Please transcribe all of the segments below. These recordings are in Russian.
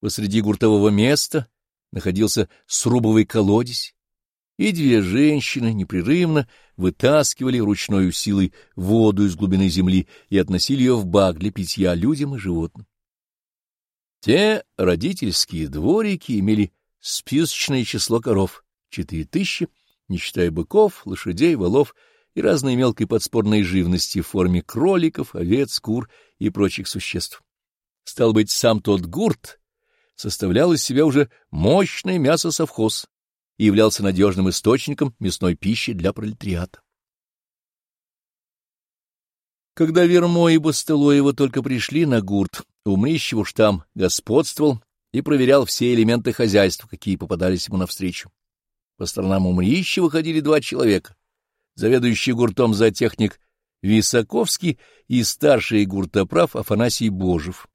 Посреди гуртового места находился срубовый колодец, и две женщины непрерывно вытаскивали ручной силой воду из глубины земли и относили ее в бак для питья людям и животным. Те родительские дворики имели списочное число коров — четыре тысячи, не считая быков, лошадей, волов и разной мелкой подспорной живности в форме кроликов, овец, кур и прочих существ. Стал быть, сам тот гурт составлял из себя уже мощный мясосовхоз и являлся надежным источником мясной пищи для пролетариата. Когда Вермо и Бастылоева только пришли на гурт, Умрищев уж там господствовал и проверял все элементы хозяйства, какие попадались ему навстречу. По сторонам Умрищева ходили два человека, заведующий гуртом зоотехник Висаковский и старший гуртоправ Афанасий Божев.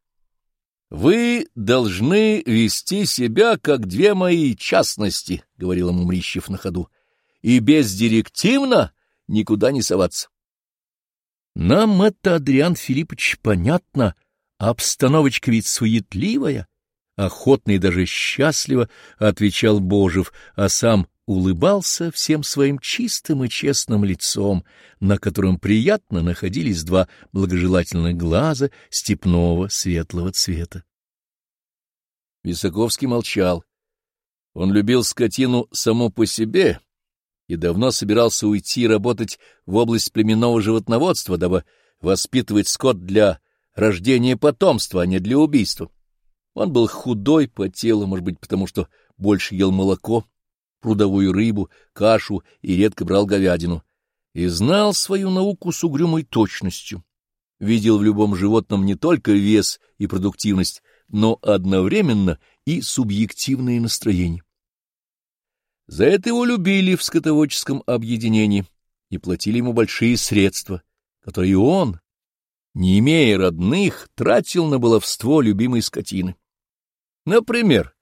«Вы должны вести себя, как две мои частности», — говорил ему Мрищев на ходу, — «и бездирективно никуда не соваться». «Нам это, Адриан Филиппович, понятно, обстановочка ведь суетливая». Охотно и даже счастливо отвечал Божев, а сам улыбался всем своим чистым и честным лицом, на котором приятно находились два благожелательных глаза степного светлого цвета. Висаковский молчал. Он любил скотину само по себе и давно собирался уйти работать в область племенного животноводства, дабы воспитывать скот для рождения потомства, а не для убийства. Он был худой по телу, может быть, потому что больше ел молоко, прудовую рыбу, кашу и редко брал говядину, и знал свою науку с угрюмой точностью. Видел в любом животном не только вес и продуктивность, но одновременно и субъективные настроения. За это его любили в скотоводческом объединении и платили ему большие средства, которые он, не имея родных, тратил на баловство любимой скотины. Например,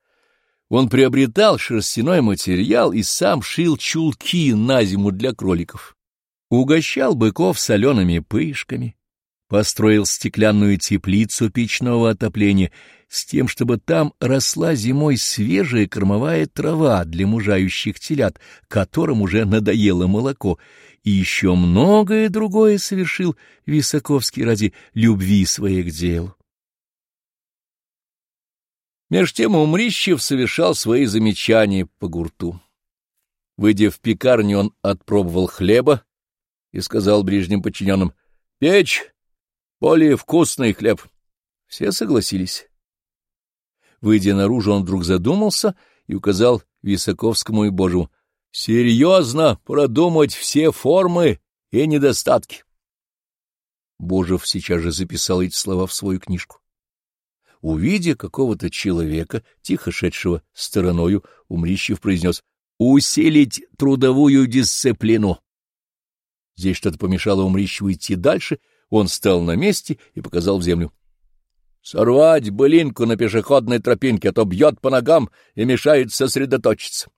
он приобретал шерстяной материал и сам шил чулки на зиму для кроликов. Угощал быков солеными пышками, построил стеклянную теплицу печного отопления с тем, чтобы там росла зимой свежая кормовая трава для мужающих телят, которым уже надоело молоко, и еще многое другое совершил Висаковский ради любви своей к делу. Меж тем Умрищев совершал свои замечания по гурту. Выйдя в пекарню, он отпробовал хлеба и сказал ближним подчиненным, «Печь, более вкусный хлеб». Все согласились. Выйдя наружу, он вдруг задумался и указал Висаковскому и Божьему, «Серьезно продумать все формы и недостатки». Божев сейчас же записал эти слова в свою книжку. Увидя какого-то человека, тихо шедшего стороною, Умрищев произнес «Усилить трудовую дисциплину». Здесь что-то помешало Умрищеву идти дальше, он встал на месте и показал в землю. «Сорвать былинку на пешеходной тропинке, а то бьет по ногам и мешает сосредоточиться».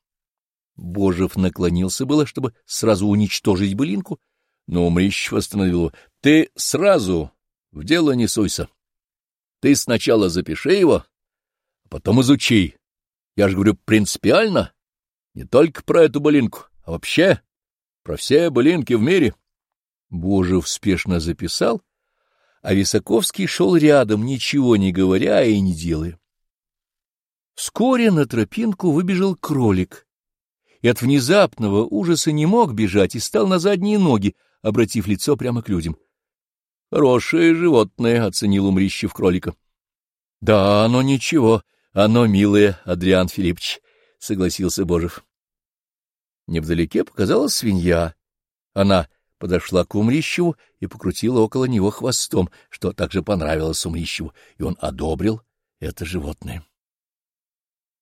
Божев наклонился было, чтобы сразу уничтожить былинку, но Умрищев остановил его. «Ты сразу в дело не суйся. Ты сначала запиши его, а потом изучи. Я же говорю принципиально, не только про эту былинку, а вообще про все былинки в мире. Божев спешно записал, а Висаковский шел рядом, ничего не говоря и не делая. Вскоре на тропинку выбежал кролик, и от внезапного ужаса не мог бежать и стал на задние ноги, обратив лицо прямо к людям. Хорошее животное, — оценил Умрищев кролика. — Да, оно ничего, оно милое, Адриан Филиппович, — согласился Божев. Невдалеке показалась свинья. Она подошла к Умрищеву и покрутила около него хвостом, что также понравилось Умрищеву, и он одобрил это животное.